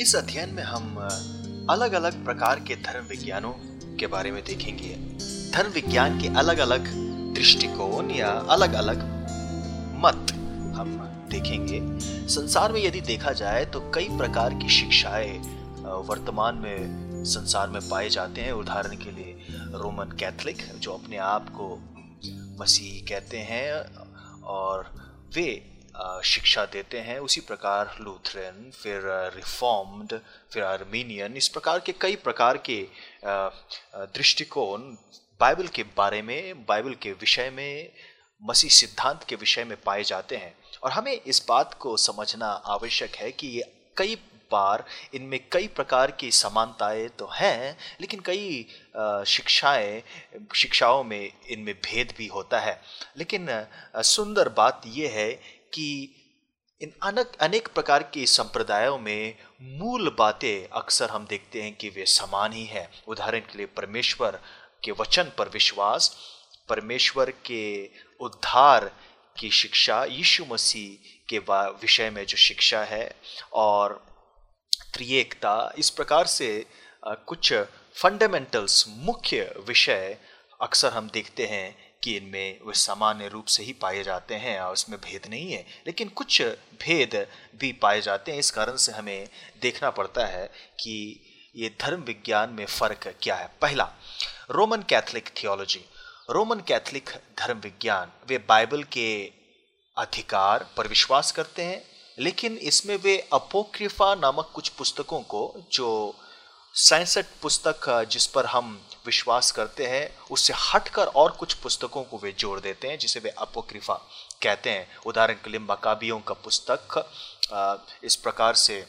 इस अध्ययन में हम अलग अलग प्रकार के धर्म विज्ञानों के बारे में देखेंगे। धर्म विज्ञान के अलग अलग दृष्टिकोण या अलग अलग मत हम देखेंगे। संसार में यदि देखा जाए तो कई प्रकार की शिक्षाएँ वर्तमान में संसार में पाए जाते हैं। उदाहरण के लिए रोमन कैथलिक जो अपने आप को मसीह कहते हैं और वे शिक्षा देते हैं, उसी प्रकार लूथरन, फिर रिफॉर्म्ड, फिर आर्मीनियन, इस प्रकार के कई प्रकार के दृष्टिकोण बाइबल के बारे में, बाइबल के विषय में, मसीह सिद्धांत के विषय में पाए जाते हैं। और हमें इस बात को समझना आवश्यक है कि ये कई बार इनमें कई प्रकार की समानताएँ तो हैं, लेकिन कई शिक्षाएँ, शिक्षाओं में इनमें भेद भी होता है। लेकिन सुंदर बात यह है कि इन अनेक अनेक प्रकार के संप्रदायों में मूल बातें अक्सर हम देखते हैं कि वे समान ही है। उदाहरण के लिए परमेश्वर के वचन पर विश्वास, परमेश्वर के उद्धार की शिक्षा, यीशु मसीह के विषय में जो शिक्षा है और त्रिएकता, इस प्रकार से कुछ फंडामेंटल्स मुख्य विषय अक्सर हम देखते हैं कि इनमें वे सामान्य रूप से ही पाए जाते हैं और उसमें भेद नहीं है। लेकिन कुछ भेद भी पाए जाते हैं। इस कारण से हमें देखना पड़ता है कि ये धर्म विज्ञान में फ़र्क क्या है। पहला, Roman Catholic theology. Roman Catholic धर्म विज्ञान, वे बाइबल के अधिकार पर विश्वास करते हैं, लेकिन इसमें वे अपोक्रिफा नामक कुछ पुस्तकों को जो सैंसठ पुस्तक जिस पर हम विश्वास करते हैं, उससे हटकर और कुछ पुस्तकों को वे जोड़ देते हैं, जिसे वे अपोक्रिफा कहते हैं। उदाहरण के लिए मकाबियों का पुस्तक इस प्रकार से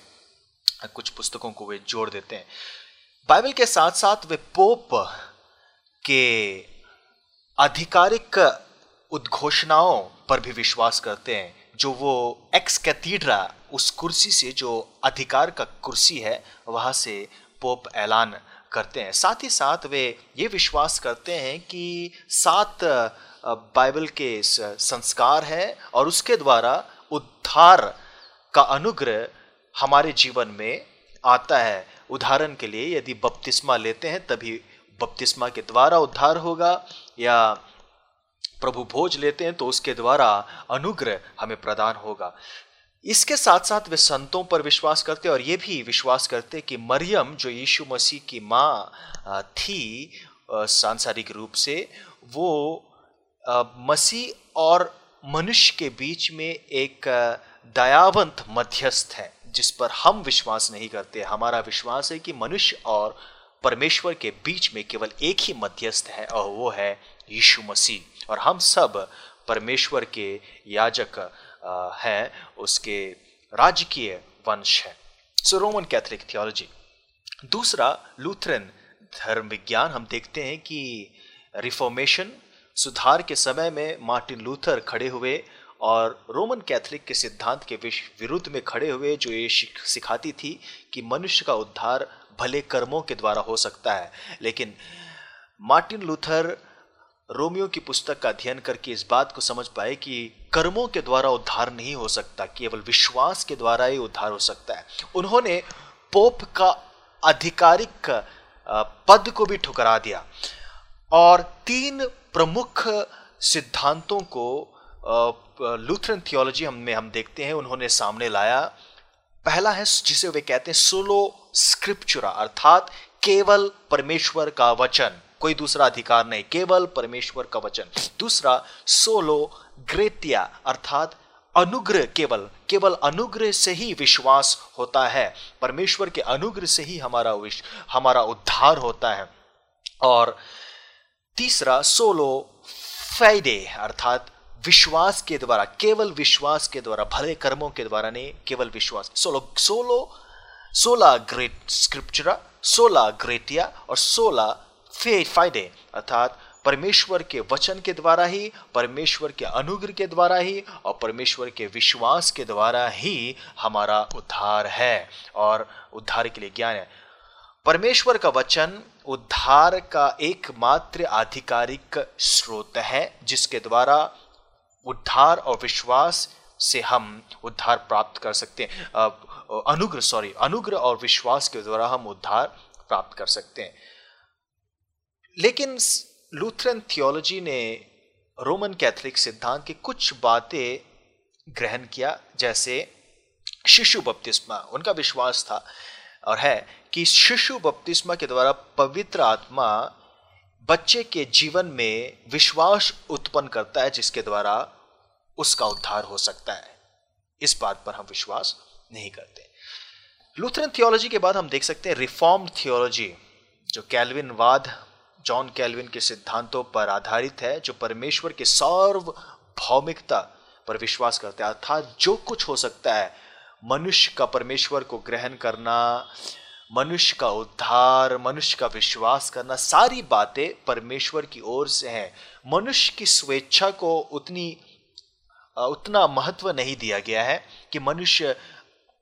कुछ पुस्तकों को वे जोड़ देते हैं। बाइबल के साथ साथ वे पोप के आधिकारिक उद्घोषणाओं पर भी विश्वास करते हैं। जो वो एक्स कैथीड्रा, उस कुर्सी से, जो अधिकार का कुर्सी है, वहाँ से पोप ऐलान करते हैं। साथ ही साथ वे ये विश्वास करते हैं कि सात बाइबल के संस्कार है और उसके द्वारा उद्धार का अनुग्रह हमारे जीवन में आता है। उदाहरण के लिए यदि बपतिस्मा लेते हैं, तभी बपतिस्मा के द्वारा उद्धार होगा या प्रभु भोज लेते हैं तो उसके द्वारा अनुग्रह हमें प्रदान होगा। इसके साथ साथ वे संतों पर विश्वास करते और ये भी विश्वास करते कि मरियम, जो यीशु मसीह की माँ थी सांसारिक रूप से, वो मसीह और मनुष्य के बीच में एक दयावंत मध्यस्थ है, जिस पर हम विश्वास नहीं करते। हमारा विश्वास है कि मनुष्य और परमेश्वर के बीच में केवल एक ही मध्यस्थ है, और वो है यीशु मसीह। और हम सब परमेश्वर के याजक है, उसके राजकीय वंश है। सो रोमन कैथलिक थियोलॉजी दूसरा लूथरन धर्म विज्ञान हम देखते हैं कि रिफॉर्मेशन सुधार के समय में मार्टिन लूथर खड़े हुए और रोमन कैथलिक के सिद्धांत के विरुद्ध में खड़े हुए, जो ये सिखाती थी कि मनुष्य का उद्धार भले कर्मों के द्वारा हो सकता है, लेकिन मार्टिन लूथर रोमियो की पुस्तक का अध्ययन करके इस बात को समझ पाए कि कर्मों के द्वारा उद्धार नहीं हो सकता, केवल विश्वास के द्वारा ही उद्धार हो सकता है। उन्होंने पोप का आधिकारिक पद को भी ठुकरा दिया और तीन प्रमुख सिद्धांतों को लूथरन थियोलॉजी हम, में हम देखते हैं, उन्होंने सामने लाया। पहला है जिसे वे कहते हैं सोलो स्क्रिप्चुरा, अर्थात केवल परमेश्वर का वचन। कोई दूसरा अधिकार नहीं, केवल परमेश्वर का वचन। दूसरा, सोलो ग्रेटिया अर्थात अनुग्रह, केवल केवल अनुग्रह से ही विश्वास होता है। परमेश्वर के अनुग्रह से ही हमारा विश, हमारा उद्धार होता है। और तीसरा, सोलो फैडे अर्थात विश्वास के द्वारा, केवल विश्वास के द्वारा, भले कर्मों के द्वारा नहीं, केवल विश्वास। सोलो सोलो, सोला ग्रेट स्क्रिप्चरा, सोला ग्रेटिया और सोला फ़ायदे, अर्थात परमेश्वर के वचन के द्वारा ही, परमेश्वर के अनुग्रह के द्वारा ही और परमेश्वर के विश्वास के द्वारा ही हमारा उद्धार है और उद्धार के लिए ज्ञान है। परमेश्वर का वचन उद्धार का एकमात्र आधिकारिक स्रोत है, जिसके द्वारा उद्धार और विश्वास से हम उद्धार प्राप्त कर सकते हैं। अनुग्रह सॉरी अनुग्रह और विश्वास के द्वारा हम उद्धार प्राप्त कर सकते हैं। लेकिन लूथरन थियोलॉजी ने रोमन कैथोलिक सिद्धांत की कुछ बातें ग्रहण किया, जैसे शिशु बपतिस्मा, उनका विश्वास था और है कि शिशु बपतिस्मा के द्वारा पवित्र आत्मा बच्चे के जीवन में विश्वास उत्पन्न करता है, जिसके द्वारा उसका उद्धार हो सकता है। इस बात पर हम विश्वास नहीं करते। लूथरन थियोलॉजी के बाद हम देख सकते हैं रिफॉर्म थियोलॉजी, जो कैलविन वाद जॉन कैलविन के सिद्धांतों पर आधारित है, जो परमेश्वर के सार्वभौमिकता पर विश्वास करते हैं। अर्थात जो कुछ हो सकता है, मनुष्य का परमेश्वर को ग्रहण करना, मनुष्य का उद्धार, मनुष्य का विश्वास करना, सारी बातें परमेश्वर की ओर से हैं। मनुष्य की स्वेच्छा को उतनी उतना महत्व नहीं दिया गया है कि मनुष्य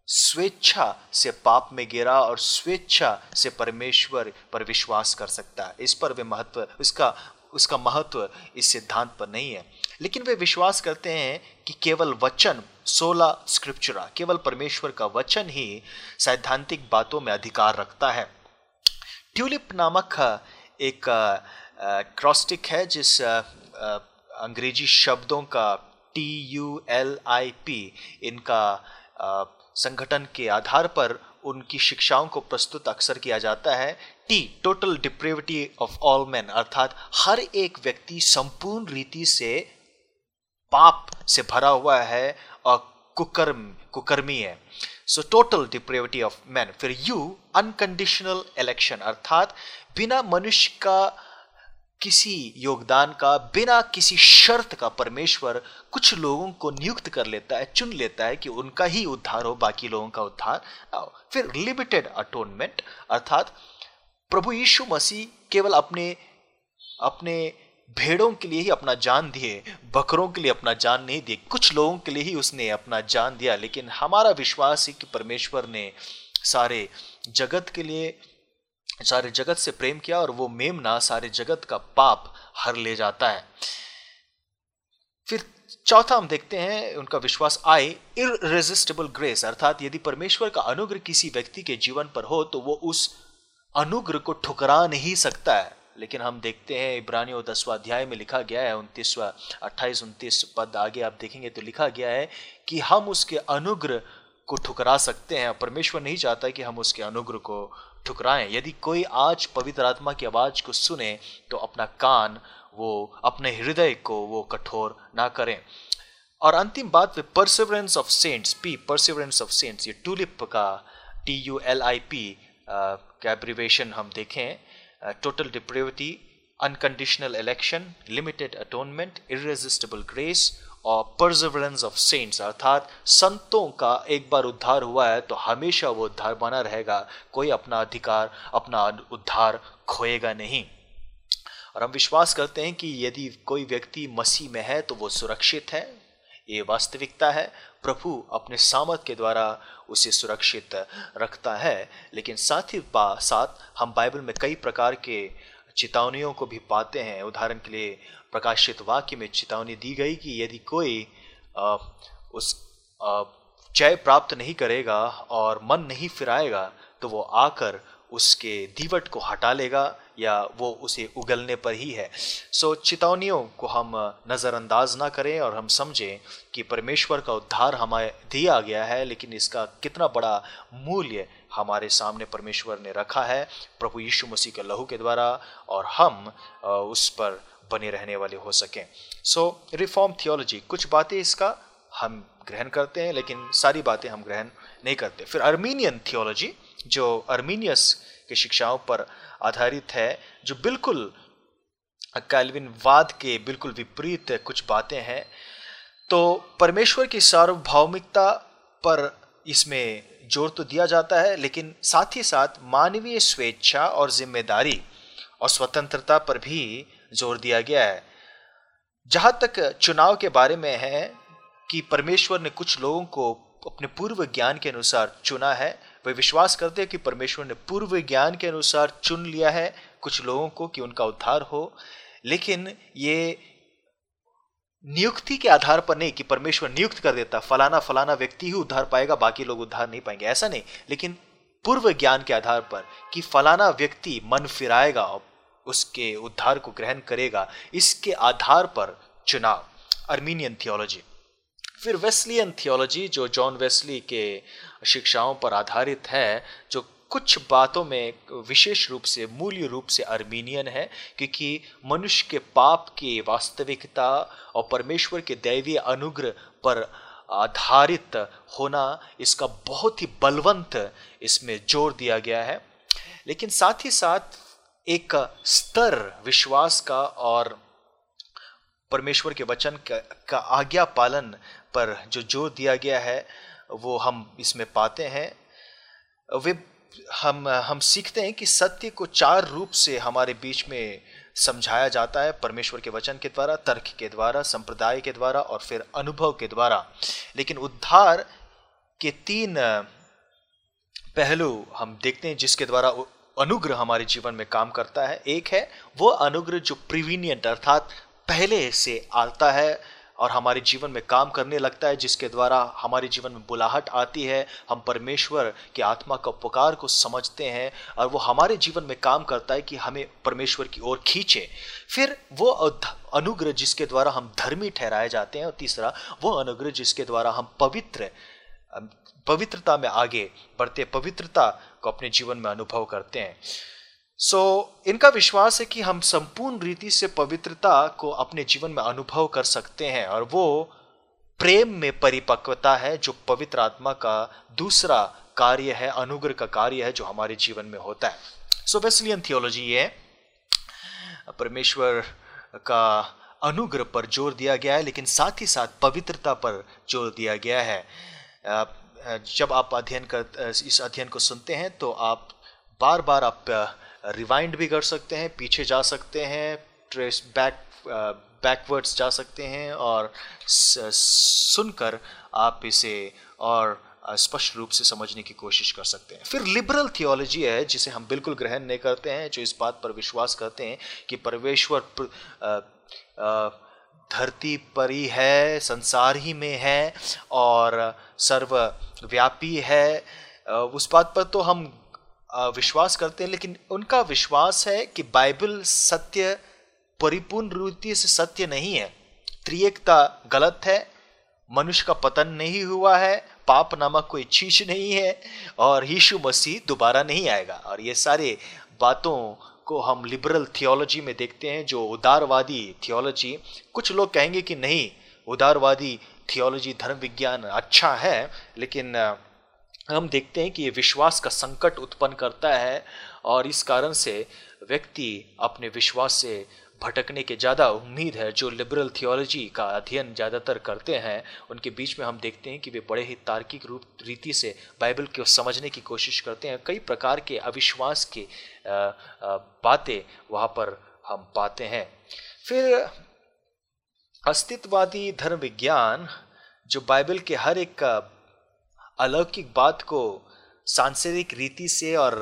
स्वेच्छा से पाप में गिरा और स्वेच्छा से परमेश्वर पर विश्वास कर सकता है। इस पर वे महत्व उसका उसका महत्व इस सिद्धांत पर नहीं है। लेकिन वे विश्वास करते हैं कि केवल वचन सोला स्क्रिप्चुरा, केवल परमेश्वर का वचन ही सैद्धांतिक बातों में अधिकार रखता है। ट्यूलिप नामक एक क्रॉस्टिक है, जिस अंग्रेज़ी शब्दों का T U L I P, इनका संगठन के आधार पर उनकी शिक्षाओं को प्रस्तुत अक्सर किया जाता है T total depravity of all man अर्थात हर एक व्यक्ति संपूर्ण रीति से पाप से भरा हुआ है और कुकर्म, कुकर्मी है। सो टोटल डिप्रेविटी ऑफ़ मैन फिर यू अनकंडीशनल इलेक्शन अर्थात बिना मनुष्य का किसी योगदान का, बिना किसी शर्त का परमेश्वर कुछ लोगों को नियुक्त कर लेता है, चुन लेता है कि उनका ही उद्धार हो, बाकी लोगों का उद्धार। ना हो फिर लिमिटेड अटोनमेंट अर्थात प्रभु यीशु मसीह केवल अपने अपने भेड़ों के लिए ही अपना जान दिए, बकरों के लिए अपना जान नहीं दिए, कुछ लोगों के लिए ही उसने अपना जान दिया, लेकिन हमारा विश्वास है कि परमेश्वर ने सारे जगत के लिए सारे जगत से प्रेम किया और वो मेमना सारे जगत का पाप हर ले जाता है। फिर चौथा हम देखते हैं, उनका विश्वास आए इरेजिस्टेबल ग्रेस अर्थात यदि परमेश्वर का अनुग्रह किसी व्यक्ति के जीवन पर हो तो वो उस अनुग्रह को ठुकरा नहीं सकता है। लेकिन हम देखते हैं, इब्रानियों दसवा अध्याय में लिखा गया है, उनतीसवा, अट्ठाईस, उनतीस पद आगे आप देखेंगे तो लिखा गया है कि हम उसके अनुग्रह को ठुकरा सकते हैं। परमेश्वर नहीं चाहता कि हम उसके अनुग्रह को ठुकराएँ। यदि कोई आज पवित्र आत्मा की आवाज़ को सुने तो अपना कान, वो अपने हृदय को वो कठोर ना करें। और अंतिम बात perseverance of saints P perseverance of saints ये टूलिप का T U L I P abbreviation हम देखें। Total depravity unconditional election limited atonement irresistible grace और परजवरेंस ऑफ़ सेंट्स अर्थात संतों का एक बार उद्धार हुआ है तो हमेशा वो उद्धार बना रहेगा। कोई अपना अधिकार, अपना उद्धार खोएगा नहीं। और हम विश्वास करते हैं कि यदि कोई व्यक्ति मसीह में है तो वो सुरक्षित है, ये वास्तविकता है। प्रभु अपने सामर्थ के द्वारा उसे सुरक्षित रखता है। लेकिन साथ ही साथ हम बाइबल में कई प्रकार के चेतावनियों को भी पाते हैं। उदाहरण के लिए प्रकाशित वाक्य में चेतावनी दी गई कि यदि कोई आ, उस जय प्राप्त नहीं करेगा और मन नहीं फिराएगा तो वो आकर उसके दीवट को हटा लेगा या वो उसे उगलने पर ही है। सो चेतावनियों को हम नज़रअंदाज ना करें और हम समझें कि परमेश्वर का उद्धार हमें दिया गया है लेकिन इसका कितना बड़ा मूल्य हमारे सामने परमेश्वर ने रखा है प्रभु यीशु मसीह के लहू के द्वारा और हम उस पर बने रहने वाले हो सकें। सो रिफॉर्म थियोलॉजी कुछ बातें इसका हम ग्रहण करते हैं, लेकिन सारी बातें हम ग्रहण नहीं करते। फिर अर्मीनियन थियोलॉजी जो अर्मीनियस की शिक्षाओं पर आधारित है, जो बिल्कुल कैलविन वाद के बिल्कुल विपरीत कुछ बातें हैं तो परमेश्वर की सार्वभौमिकता पर इसमें ज़ोर तो दिया जाता है, लेकिन साथ ही साथ मानवीय स्वेच्छा और ज़िम्मेदारी और स्वतंत्रता पर भी ज़ोर दिया गया है। जहाँ तक चुनाव के बारे में है कि परमेश्वर ने कुछ लोगों को अपने पूर्व ज्ञान के अनुसार चुना है, वे विश्वास करते हैं कि परमेश्वर ने पूर्व ज्ञान के अनुसार चुन लिया है कुछ लोगों को कि उनका उद्धार हो। लेकिन ये नियुक्ति के आधार पर नहीं कि परमेश्वर नियुक्त कर देता, फलाना फलाना व्यक्ति ही उद्धार पाएगा, बाकी लोग उद्धार नहीं पाएँगे। ऐसा नहीं। लेकिन पूर्व ज्ञान के आधार पर कि फलाना व्यक्ति मन फिराएगा उसके उद्धार को ग्रहण करेगा। इसके आधार पर चुनाव। अर्मीनियन थियोलॉजी फिर वेस्लियन थियोलॉजी जो जॉन वेस्ली के शिक्षाओं पर आधारित है, जो कुछ बातों में विशेष रूप से मूल्य रूप से अर्मीनियन है, क्योंकि मनुष्य के पाप की वास्तविकता और परमेश्वर के दैवीय अनुग्रह पर आधारित होना, इसका बहुत ही बलवंत इसमें ज़ोर दिया गया है। लेकिन साथ ही साथ एक स्तर विश्वास का और परमेश्वर के वचन का, आज्ञा पालन पर जो ज़ोर दिया गया है वो हम इसमें पाते हैं। वे हम हम सीखते हैं कि सत्य को चार रूप से हमारे बीच में समझाया जाता है परमेश्वर के वचन के द्वारा तर्क के द्वारा संप्रदाय के द्वारा और फिर अनुभव के द्वारा। लेकिन उद्धार के तीन पहलू हम देखते हैं जिसके द्वारा अनुग्रह हमारे जीवन में काम करता है। एक है, वो अनुग्रह जो प्रिवीनियंट अर्थात पहले से आता है और हमारे जीवन में काम करने लगता है, जिसके द्वारा हमारे जीवन में बुलाहट आती है, हम परमेश्वर की आत्मा का उपकार को समझते हैं और वो हमारे जीवन में काम करता है कि हमें परमेश्वर की ओर खींचे। फिर वो अनुग्रह जिसके द्वारा हम धर्मी ठहराए जाते हैं और तीसरा, वो अनुग्रह जिसके द्वारा हम पवित्र पवित्रता में आगे बढ़ते पवित्रता को अपने जीवन में अनुभव करते हैं। सो so, इनका विश्वास है कि हम संपूर्ण रीति से पवित्रता को अपने जीवन में अनुभव कर सकते हैं और वो प्रेम में परिपक्वता है जो पवित्र आत्मा का दूसरा कार्य है अनुग्रह का कार्य है जो हमारे जीवन में होता है। सो वेस्लियन थियोलॉजी ये परमेश्वर का अनुग्रह पर ज़ोर दिया गया है लेकिन साथ ही साथ पवित्रता पर ज़ोर दिया गया है। जब आप अध्ययन कर इस अध्ययन को सुनते हैं तो आप बार बार आप रिवाइंड भी कर सकते हैं, पीछे जा सकते हैं ट्रेस बैक बैकवर्ड्स जा सकते हैं और सुनकर आप इसे और स्पष्ट रूप से समझने की कोशिश कर सकते हैं। फिर लिबरल थियोलॉजी है, जिसे हम बिल्कुल ग्रहण नहीं करते हैं, जो इस बात पर विश्वास करते हैं कि परमेश्वर धरती पर ही है, संसार ही में है और सर्वव्यापी है उस बात पर तो हम विश्वास करते हैं, लेकिन उनका विश्वास है कि बाइबल सत्य, परिपूर्ण रूप से सत्य नहीं है। त्रिएकता गलत है, मनुष्य का पतन नहीं हुआ है, पाप नामक कोई चीज़ नहीं है, और यीशु मसीह दोबारा नहीं आएगा। और ये सारे बातों को हम लिबरल थियोलॉजी में देखते हैं, जो उदारवादी थियोलॉजी कुछ लोग कहेंगे कि नहीं, उदारवादी थियोलॉजी धर्म विज्ञान अच्छा है, लेकिन हम देखते हैं कि ये विश्वास का संकट उत्पन्न करता है और इस कारण से व्यक्ति अपने विश्वास से भटकने के ज़्यादा उम्मीद है, जो लिबरल थियोलॉजी का अध्ययन ज़्यादातर करते हैं, उनके बीच में हम देखते हैं कि वे बड़े ही तार्किक रूप, रीति से बाइबल को समझने की कोशिश करते हैं। कई प्रकार के अविश्वास के बातें वहाँ पर हम पाते हैं। फिर अस्तित्ववादी धर्म विज्ञान जो बाइबल के हर एक अलौकिक बात को सांसारिक रीति से और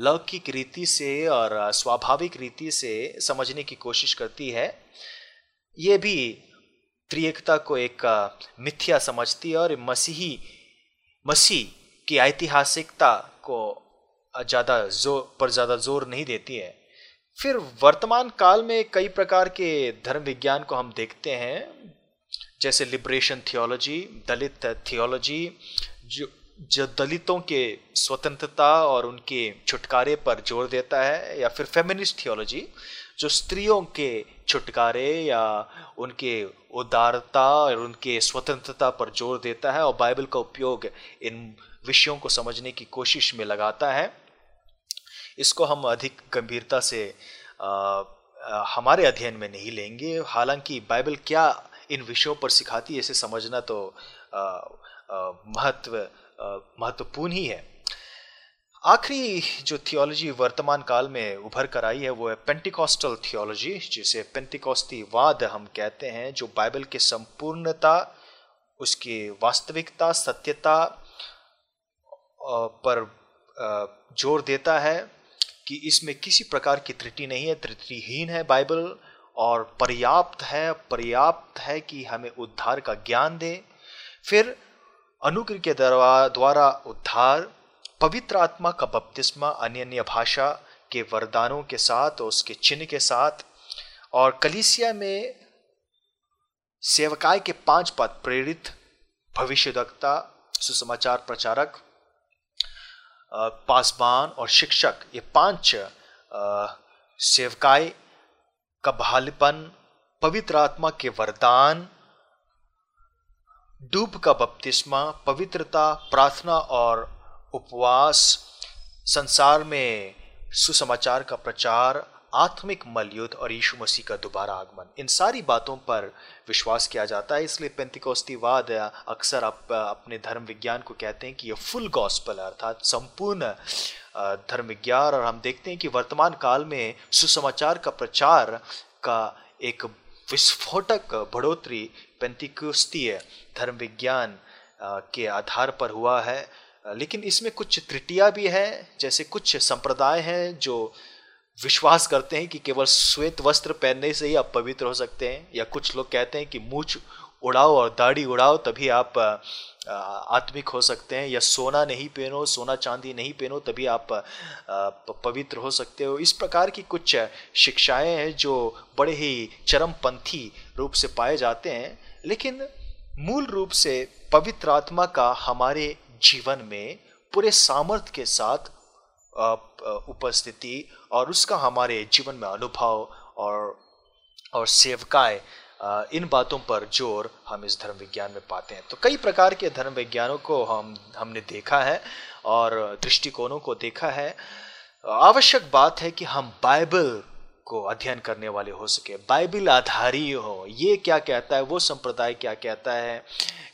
लौकिक रीति से और स्वाभाविक रीति से समझने की कोशिश करती है, ये भी त्रिएकता को एक मिथ्या समझती है और मसीही, मसीह की ऐतिहासिकता को ज़्यादा ज़ोर पर ज़्यादा ज़ोर नहीं देती है। फिर वर्तमान काल में कई प्रकार के धर्म विज्ञान को हम देखते हैं, जैसे लिबरेशन थियोलॉजी दलित थियोलॉजी जो जो दलितों के स्वतंत्रता और उनके छुटकारे पर ज़ोर देता है, या फिर फेमिनिस्ट थियोलॉजी जो स्त्रियों के छुटकारे या उनके उदारता और उनके स्वतंत्रता पर ज़ोर देता है और बाइबल का उपयोग इन विषयों को समझने की कोशिश में लगाता है। इसको हम अधिक गंभीरता से आ, आ, हमारे अध्ययन में नहीं लेंगे। हालाँकि बाइबल क्या इन विषयों पर सिखाती है इसे समझना तो महत्व महत्वपूर्ण ही है। आखिरी जो थियोलॉजी वर्तमान काल में उभर कर आई है वो है पेंटिकॉस्टल थियोलॉजी जिसे पेंटिकॉस्ती वाद हम कहते हैं जो बाइबल के संपूर्णता उसकी वास्तविकता सत्यता पर ज़ोर देता है। कि इसमें किसी प्रकार की त्रुटि नहीं है, त्रुटिहीन है बाइबल, और पर्याप्त है पर्याप्त है कि हमें उद्धार का ज्ञान दे। फिर अनुग्रह के द्वारा उद्धार, पवित्र आत्मा का बपतिस्मा अन्य अन्य भाषा के वरदानों के साथ और उसके चिन्ह के साथ, और कलिसिया में सेवकाय के पाँच पद प्रेरित भविष्यवक्ता सुसमाचार प्रचारक पासबान और शिक्षक, ये पाँच सेवकाय का बहालपन पवित्र आत्मा के वरदान, डूब का बपतिस्मा, पवित्रता, प्रार्थना और उपवास, संसार में सुसमाचार का प्रचार आत्मिक मलयुद्ध और यीशु मसीह का दोबारा आगमन। इन सारी बातों पर विश्वास किया जाता है, इसलिए पेंतिकोस्तीवाद अक्सर आप, अपने धर्म विज्ञान को कहते हैं कि यह फुल गॉस्पल है, अर्थात संपूर्ण धर्म विज्ञान। और हम देखते हैं कि वर्तमान काल में सुसमाचार का प्रचार का एक विस्फोटक बढ़ोतरी पेंतिकोस्तीय धर्म विज्ञान के आधार पर हुआ है। लेकिन इसमें कुछ त्रुटियाँ भी हैं, जैसे कुछ संप्रदाय हैं जो विश्वास करते हैं कि केवल श्वेत वस्त्र पहनने से ही आप पवित्र हो सकते हैं, या कुछ लोग कहते हैं कि मूछ उड़ाओ और दाढ़ी उड़ाओ, तभी आप आत्मिक हो सकते हैं, या सोना नहीं पहनो, सोना चांदी नहीं पहनो, तभी आप पवित्र हो सकते हो। इस प्रकार की कुछ शिक्षाएँ हैं जो बड़े ही चरमपंथी रूप से पाए जाते हैं, लेकिन मूल रूप से पवित्र आत्मा का हमारे जीवन में पूरे सामर्थ्य के साथ उपस्थिति और उसका हमारे जीवन में अनुभव और और सेवकाय इन बातों पर ज़ोर हम इस धर्म विज्ञान में पाते हैं। तो कई प्रकार के धर्म विज्ञानों को हम, हमने देखा है और दृष्टिकोणों को देखा है। आवश्यक बात है कि हम बाइबल को अध्ययन करने वाले हो सके। बाइबल आधारी हो। ये क्या कहता है? वो संप्रदाय क्या कहता है?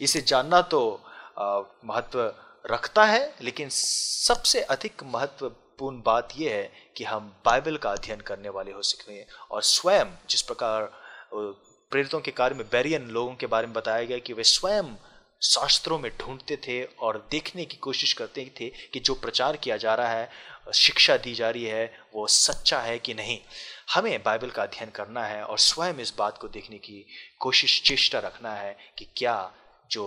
इसे जानना तो महत्व रखता है, लेकिन सबसे अधिक महत्वपूर्ण बात यह है कि हम बाइबल का अध्ययन करने वाले हो सकें और स्वयं, जिस प्रकार प्रेरितों के कार्य में बैरियन लोगों के बारे में बताया गया कि वे स्वयं शास्त्रों में ढूंढते थे और देखने की कोशिश करते थे कि जो प्रचार किया जा रहा है, शिक्षा दी जा रही है, वो सच्चा है कि नहीं। हमें बाइबल का अध्ययन करना है और स्वयं इस बात को देखने की कोशिश, चेष्टा रखना है कि क्या जो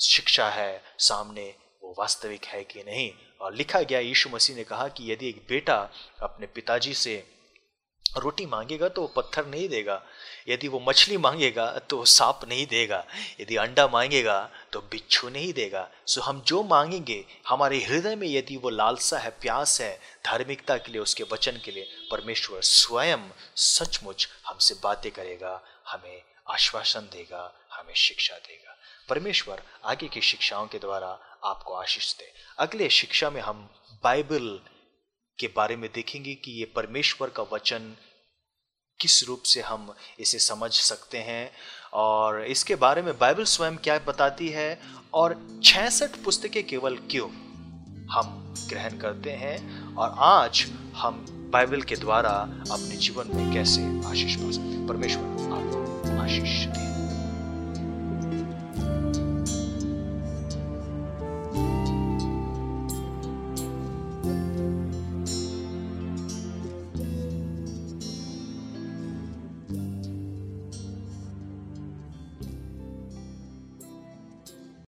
शिक्षा है सामने वास्तविक है कि नहीं? और लिखा गया, यीशु मसीह ने कहा कि यदि एक बेटा अपने पिताजी से रोटी मांगेगा तो वो पत्थर नहीं देगा। यदि वो मछली मांगेगा तो सांप नहीं देगा। यदि अंडा मांगेगा तो बिच्छू नहीं देगा। सो हम जो मांगेंगे, हमारे हृदय में यदि वो लालसा है, प्यास है, धार्मिकता के लिए, उसके वचन के लिए, परमेश्वर स्वयं सचमुच हमसे बातें करेगा, हमें आश्वासन देगा, हमें शिक्षा देगा। परमेश्वर आगे की शिक्षाओं के द्वारा आपको आशीष दे। अगले शिक्षा में हम बाइबल के बारे में देखेंगे कि ये परमेश्वर का वचन किस रूप से हम इसे समझ सकते हैं और इसके बारे में बाइबल स्वयं क्या बताती है और छियासठ पुस्तकें केवल क्यों हम ग्रहण करते हैं और आज हम बाइबल के द्वारा अपने जीवन में कैसे आशीष पा सकते परमेश्वर आपको आशीष दें।